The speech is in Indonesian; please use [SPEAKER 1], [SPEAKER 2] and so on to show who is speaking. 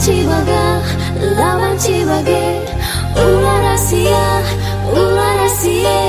[SPEAKER 1] cibaga lawan cibage ular rahasia ular rahasia